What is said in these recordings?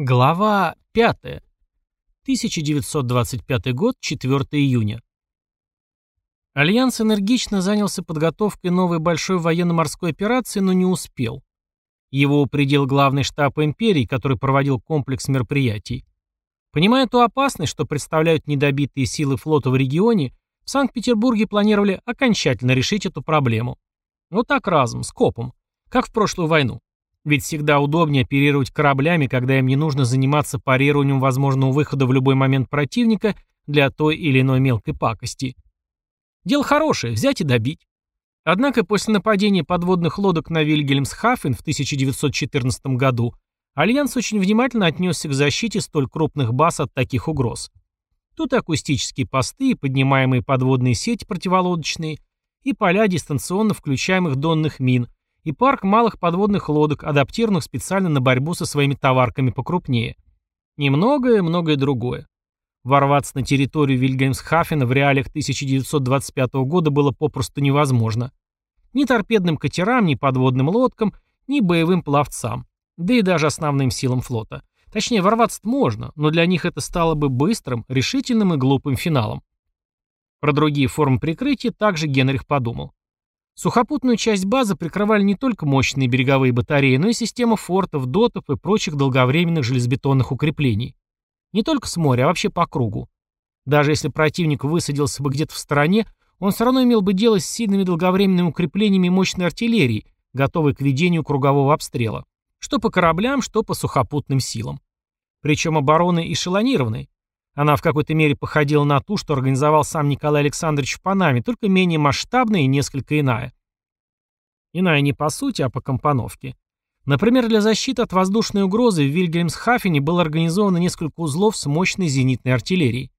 Глава 5. 1925 год, 4 июня. Альянс энергично занялся подготовкой новой большой военно-морской операции, но не успел. Его упредил главный штаб империи, который проводил комплекс мероприятий. Понимая ту опасность, что представляют недобитые силы флота в регионе, в Санкт-Петербурге планировали окончательно решить эту проблему. Вот так разом, скопом, как в прошлую войну. Ведь всегда удобнее оперировать кораблями, когда им не нужно заниматься парированием возможного выхода в любой момент противника для той или иной мелкой пакости. Дело хорошее, взять и добить. Однако после нападения подводных лодок на Вильгельмсхафен в 1914 году Альянс очень внимательно отнесся к защите столь крупных баз от таких угроз. Тут и акустические посты, и поднимаемые подводные сети противолодочные, и поля дистанционно включаемых донных мин, и парк малых подводных лодок, адаптированных специально на борьбу со своими товарками покрупнее. И многое-многое другое. Ворваться на территорию Вильгельмсхафена в реалиях 1925 года было попросту невозможно. Ни торпедным катерам, ни подводным лодкам, ни боевым пловцам, да и даже основным силам флота. Точнее, ворваться можно, но для них это стало бы быстрым, решительным и глупым финалом. Про другие формы прикрытия также Генрих подумал. Сухопутную часть базы прикрывали не только мощные береговые батареи, но и система фортов, дотов и прочих долговременных железобетонных укреплений. Не только с моря, а вообще по кругу. Даже если противник высадился бы где-то в стороне, он все равно имел бы дело с сильными долговременными укреплениями мощной артиллерии, готовой к ведению кругового обстрела. Что по кораблям, что по сухопутным силам. Причем обороны эшелонированной. Она в какой-то мере походила на ту, что организовал сам Николай Александрович в Панаме, только менее масштабная и несколько иная. Иная не по сути, а по компоновке. Например, для защиты от воздушной угрозы в Вильгельмсхафене было организовано несколько узлов с мощной зенитной артиллерией.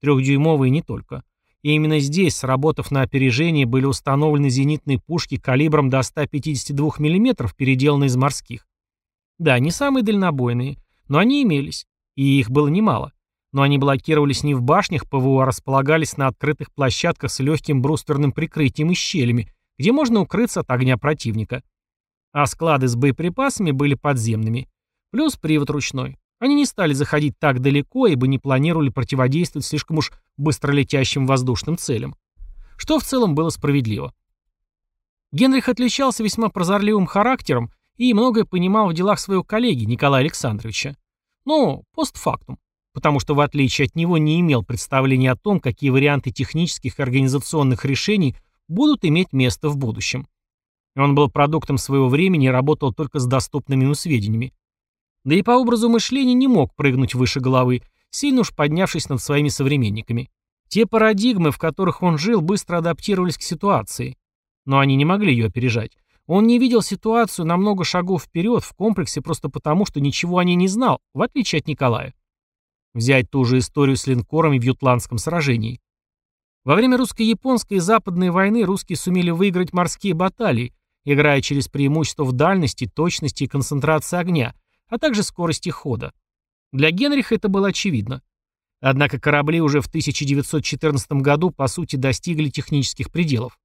Трехдюймовые не только. И именно здесь, сработав на опережение, были установлены зенитные пушки калибром до 152 мм, переделанные из морских. Да, не самые дальнобойные, но они имелись, и их было немало но они блокировались не в башнях ПВО, а располагались на открытых площадках с легким брустверным прикрытием и щелями, где можно укрыться от огня противника. А склады с боеприпасами были подземными. Плюс привод ручной. Они не стали заходить так далеко, ибо не планировали противодействовать слишком уж быстролетящим воздушным целям. Что в целом было справедливо. Генрих отличался весьма прозорливым характером и многое понимал в делах своего коллеги Николая Александровича. Но постфактум потому что в отличие от него не имел представления о том, какие варианты технических и организационных решений будут иметь место в будущем. Он был продуктом своего времени и работал только с доступными ему сведениями. Да и по образу мышления не мог прыгнуть выше головы, сильно уж поднявшись над своими современниками. Те парадигмы, в которых он жил, быстро адаптировались к ситуации. Но они не могли ее опережать. Он не видел ситуацию на много шагов вперед в комплексе просто потому, что ничего о ней не знал, в отличие от Николая. Взять ту же историю с линкорами в Ютландском сражении. Во время русско-японской и западной войны русские сумели выиграть морские баталии, играя через преимущество в дальности, точности и концентрации огня, а также скорости хода. Для Генриха это было очевидно. Однако корабли уже в 1914 году по сути достигли технических пределов.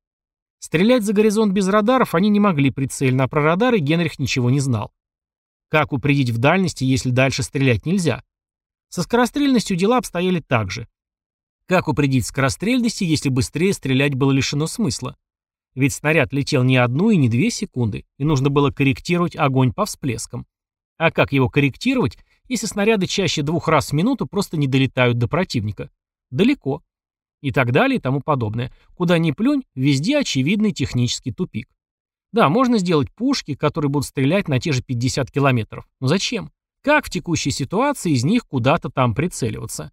Стрелять за горизонт без радаров они не могли прицельно, а про радары Генрих ничего не знал. Как упредить в дальности, если дальше стрелять нельзя? Со скорострельностью дела обстояли так же. Как упредить скорострельности, если быстрее стрелять было лишено смысла? Ведь снаряд летел не одну и не две секунды, и нужно было корректировать огонь по всплескам. А как его корректировать, если снаряды чаще двух раз в минуту просто не долетают до противника? Далеко. И так далее и тому подобное. Куда ни плюнь, везде очевидный технический тупик. Да, можно сделать пушки, которые будут стрелять на те же 50 километров. Но зачем? Как в текущей ситуации из них куда-то там прицеливаться?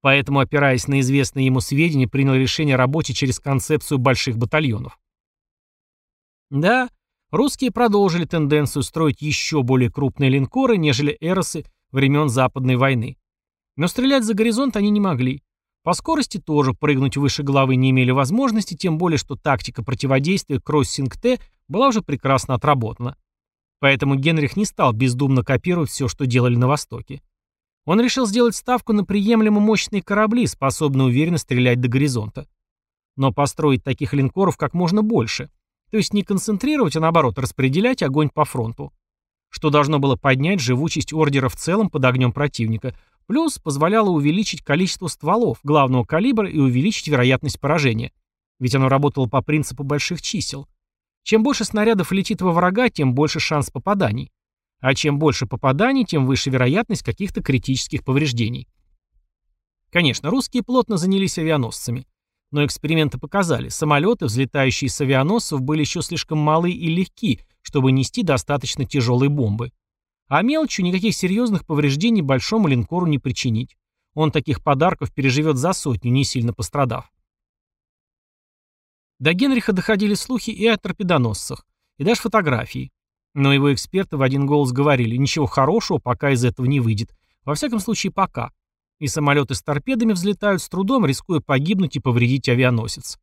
Поэтому, опираясь на известные ему сведения, принял решение о работе через концепцию больших батальонов. Да, русские продолжили тенденцию строить еще более крупные линкоры, нежели эросы времен Западной войны. Но стрелять за горизонт они не могли. По скорости тоже прыгнуть выше головы не имели возможности, тем более, что тактика противодействия Кроссинг-Т была уже прекрасно отработана. Поэтому Генрих не стал бездумно копировать все, что делали на Востоке. Он решил сделать ставку на приемлемо мощные корабли, способные уверенно стрелять до горизонта. Но построить таких линкоров как можно больше. То есть не концентрировать, а наоборот распределять огонь по фронту. что должно было поднять живучесть ордера в целом под огнем противника, плюс позволяло увеличить количество стволов главного калибра и увеличить вероятность поражения. Ведь оно работало по принципу больших чисел. Чем больше снарядов летит во врага, тем больше шанс попаданий. А чем больше попаданий, тем выше вероятность каких-то критических повреждений. Конечно, русские плотно занялись авианосцами. Но эксперименты показали, самолеты, взлетающие с авианосцев, были еще слишком малы и легки, чтобы нести достаточно тяжелые бомбы. А мелочью никаких серьезных повреждений большому линкору не причинить. Он таких подарков переживет за сотню, не сильно пострадав. До Генриха доходили слухи и о торпедоносцах, и даже фотографии. Но его эксперты в один голос говорили, ничего хорошего пока из этого не выйдет. Во всяком случае, пока. И самолеты с торпедами взлетают с трудом, рискуя погибнуть и повредить авианосец.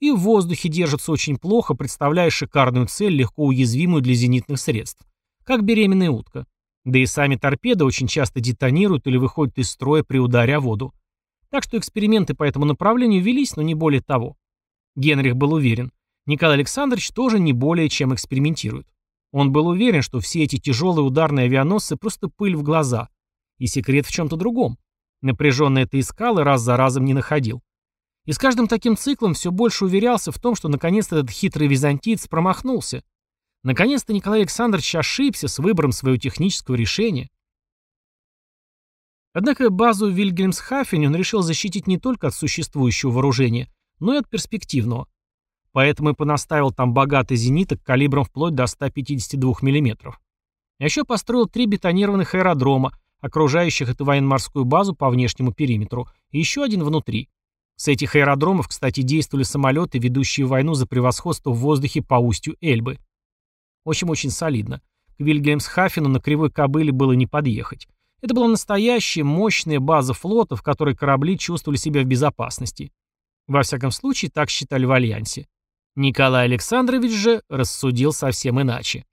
И в воздухе держатся очень плохо, представляя шикарную цель, легко уязвимую для зенитных средств. Как беременная утка. Да и сами торпеды очень часто детонируют или выходят из строя при ударе о воду. Так что эксперименты по этому направлению велись, но не более того. Генрих был уверен. Николай Александрович тоже не более чем экспериментирует. Он был уверен, что все эти тяжелые ударные авианосцы просто пыль в глаза. И секрет в чем-то другом. Напряженно это искал и раз за разом не находил. И с каждым таким циклом все больше уверялся в том, что наконец-то этот хитрый византиец промахнулся. Наконец-то Николай Александрович ошибся с выбором своего технического решения. Однако базу в Вильгельмсхафене он решил защитить не только от существующего вооружения, но и от перспективного. Поэтому и понаставил там богатый зениток калибром вплоть до 152 мм. А еще построил три бетонированных аэродрома, окружающих эту военно-морскую базу по внешнему периметру, и еще один внутри. С этих аэродромов, кстати, действовали самолеты, ведущие войну за превосходство в воздухе по устью Эльбы. В общем, очень солидно. К Вильгельмсхафену на кривой кобыле было не подъехать. Это была настоящая мощная база флота, в которой корабли чувствовали себя в безопасности. Во всяком случае, так считали в Альянсе. Николай Александрович же рассудил совсем иначе.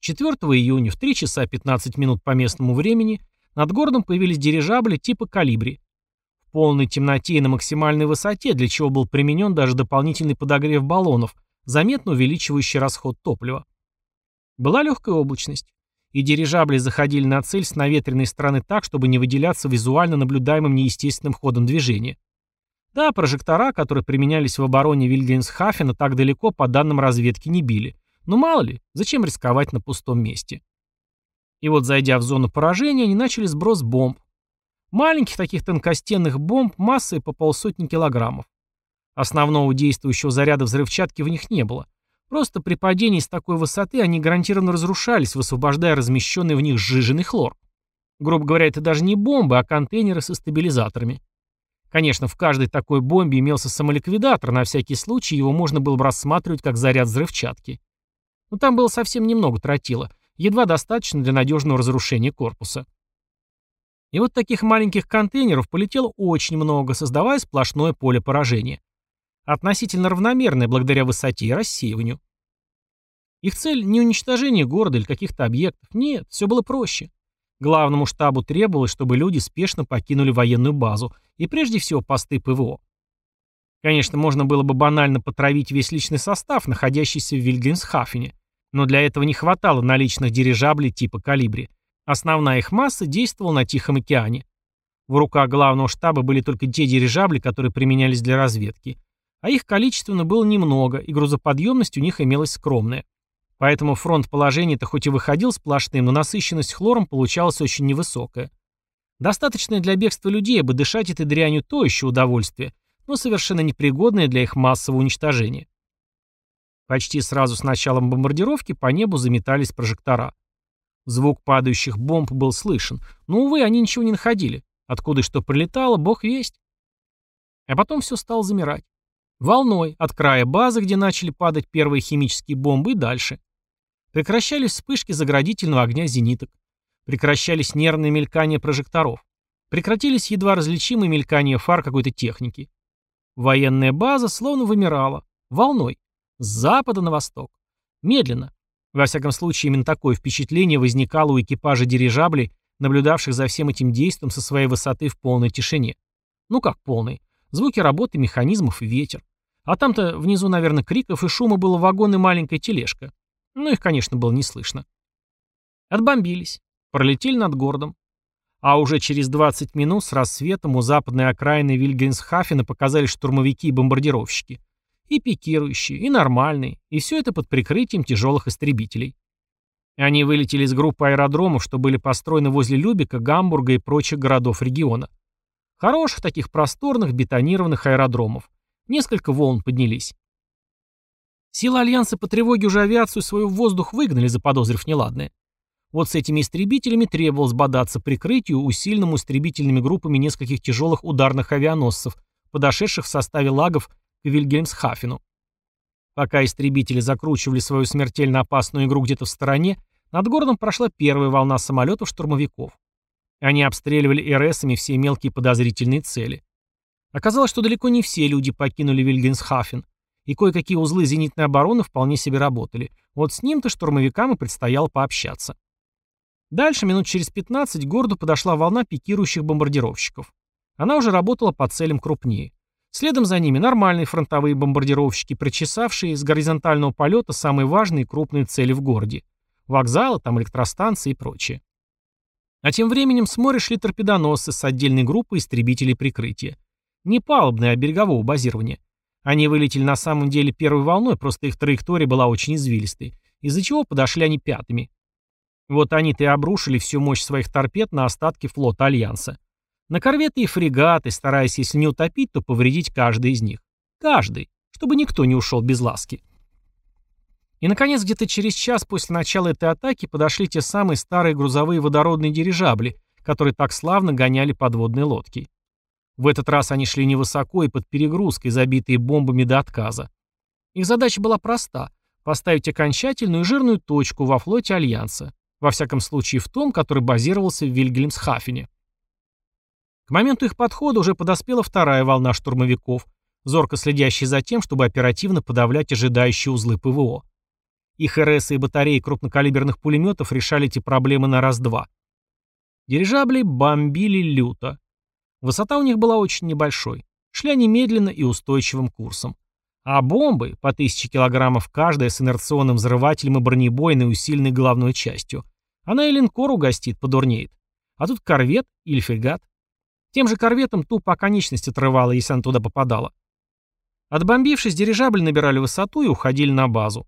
4 июня в 3 часа 15 минут по местному времени над городом появились дирижабли типа «Калибри» в полной темноте и на максимальной высоте, для чего был применен даже дополнительный подогрев баллонов, заметно увеличивающий расход топлива. Была легкая облачность, и дирижабли заходили на цель с наветренной стороны так, чтобы не выделяться визуально наблюдаемым неестественным ходом движения. Да, прожектора, которые применялись в обороне Вильгельмсхафена, так далеко по данным разведки не били. Но мало ли, зачем рисковать на пустом месте? И вот, зайдя в зону поражения, они начали сброс бомб, Маленьких таких тонкостенных бомб массой по полсотни килограммов. Основного действующего заряда взрывчатки в них не было. Просто при падении с такой высоты они гарантированно разрушались, высвобождая размещенный в них сжиженный хлор. Грубо говоря, это даже не бомбы, а контейнеры со стабилизаторами. Конечно, в каждой такой бомбе имелся самоликвидатор, на всякий случай его можно было бы рассматривать как заряд взрывчатки. Но там было совсем немного тротила, едва достаточно для надежного разрушения корпуса. И вот таких маленьких контейнеров полетело очень много, создавая сплошное поле поражения. Относительно равномерное благодаря высоте и рассеиванию. Их цель не уничтожение города или каких-то объектов. Нет, все было проще. Главному штабу требовалось, чтобы люди спешно покинули военную базу, и прежде всего посты ПВО. Конечно, можно было бы банально потравить весь личный состав, находящийся в Вильгельмсхафене, но для этого не хватало наличных дирижаблей типа «Калибри», Основная их масса действовала на Тихом океане. В руках главного штаба были только те дирижабли, которые применялись для разведки. А их количественно было немного, и грузоподъемность у них имелась скромная. Поэтому фронт положения-то хоть и выходил сплошным, но насыщенность хлором получалась очень невысокая. Достаточное для бегства людей, бы дышать этой дрянью то еще удовольствие, но совершенно непригодное для их массового уничтожения. Почти сразу с началом бомбардировки по небу заметались прожектора. Звук падающих бомб был слышен, но, увы, они ничего не находили. Откуда что прилетало, бог весть. А потом все стало замирать. Волной, от края базы, где начали падать первые химические бомбы, и дальше. Прекращались вспышки заградительного огня зениток. Прекращались нервные мелькания прожекторов. Прекратились едва различимые мелькания фар какой-то техники. Военная база словно вымирала. Волной. С запада на восток. Медленно, во всяком случае, именно такое впечатление возникало у экипажа дирижаблей, наблюдавших за всем этим действием со своей высоты в полной тишине. Ну как полной? Звуки работы механизмов и ветер. А там-то внизу, наверное, криков и шума было вагон и маленькая тележка. Но их, конечно, было не слышно. Отбомбились. Пролетели над городом. А уже через 20 минут с рассветом у западной окраины Вильгельмсхафена показались штурмовики и бомбардировщики. И пикирующие, и нормальные, и все это под прикрытием тяжелых истребителей. Они вылетели из группы аэродромов, что были построены возле Любека, Гамбурга и прочих городов региона. Хороших таких просторных бетонированных аэродромов. Несколько волн поднялись. Силы Альянса по тревоге уже авиацию свою в воздух выгнали, заподозрив неладное. Вот с этими истребителями требовалось бодаться прикрытию, усиленному истребительными группами нескольких тяжелых ударных авианосцев, подошедших в составе лагов к Вильгельмсхафену. Пока истребители закручивали свою смертельно опасную игру где-то в стороне, над городом прошла первая волна самолетов-штурмовиков. Они обстреливали РСами все мелкие подозрительные цели. Оказалось, что далеко не все люди покинули Вильгельмсхафен, и кое-какие узлы зенитной обороны вполне себе работали. Вот с ним-то штурмовикам и предстояло пообщаться. Дальше, минут через 15, к городу подошла волна пикирующих бомбардировщиков. Она уже работала по целям крупнее. Следом за ними нормальные фронтовые бомбардировщики, прочесавшие с горизонтального полета самые важные и крупные цели в городе. Вокзалы, там электростанции и прочее. А тем временем с моря шли торпедоносцы с отдельной группой истребителей прикрытия. Не палубные, а берегового базирования. Они вылетели на самом деле первой волной, просто их траектория была очень извилистой, из-за чего подошли они пятыми. Вот они-то и обрушили всю мощь своих торпед на остатки флота Альянса. На корветы и фрегаты, стараясь, если не утопить, то повредить каждый из них. Каждый, чтобы никто не ушел без ласки. И, наконец, где-то через час после начала этой атаки подошли те самые старые грузовые водородные дирижабли, которые так славно гоняли подводные лодки. В этот раз они шли невысоко и под перегрузкой, забитые бомбами до отказа. Их задача была проста – поставить окончательную жирную точку во флоте Альянса. Во всяком случае в том, который базировался в Вильгельмсхафене. К моменту их подхода уже подоспела вторая волна штурмовиков, зорко следящие за тем, чтобы оперативно подавлять ожидающие узлы ПВО. Их РС и батареи крупнокалиберных пулеметов решали эти проблемы на раз-два. Дирижабли бомбили люто. Высота у них была очень небольшой. Шли они медленно и устойчивым курсом. А бомбы, по тысяче килограммов каждая с инерционным взрывателем и бронебойной усиленной головной частью, она и линкор угостит, подурнеет. А тут корвет или фрегат. Тем же корветом тупо конечность отрывала, если она туда попадала. Отбомбившись, дирижабль набирали высоту и уходили на базу.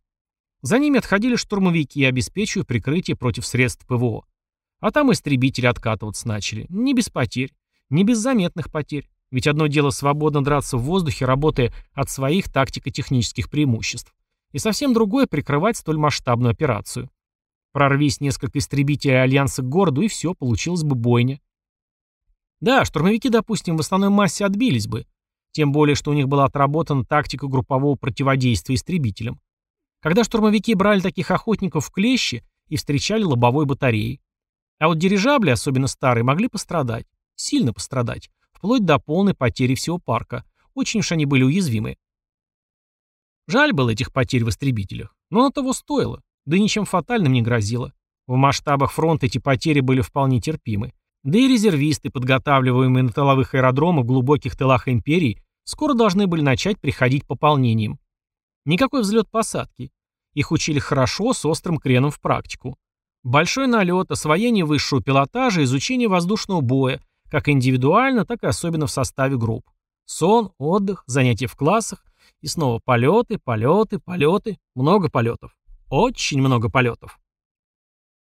За ними отходили штурмовики, обеспечивая прикрытие против средств ПВО. А там истребители откатываться начали. Не без потерь. Не без заметных потерь. Ведь одно дело свободно драться в воздухе, работая от своих тактико-технических преимуществ. И совсем другое прикрывать столь масштабную операцию. Прорвись несколько истребителей Альянса к городу, и все, получилось бы бойня. Да, штурмовики, допустим, в основной массе отбились бы. Тем более, что у них была отработана тактика группового противодействия истребителям. Когда штурмовики брали таких охотников в клещи и встречали лобовой батареей. А вот дирижабли, особенно старые, могли пострадать. Сильно пострадать вплоть до полной потери всего парка. Очень уж они были уязвимы. Жаль было этих потерь в истребителях, но оно того стоило, да ничем фатальным не грозило. В масштабах фронта эти потери были вполне терпимы. Да и резервисты, подготавливаемые на тыловых аэродромах в глубоких тылах империи, скоро должны были начать приходить пополнением. Никакой взлет посадки. Их учили хорошо, с острым креном в практику. Большой налет, освоение высшего пилотажа, изучение воздушного боя, как индивидуально, так и особенно в составе групп. Сон, отдых, занятия в классах и снова полеты, полеты, полеты, много полетов. Очень много полетов.